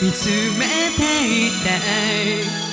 見つめていたい。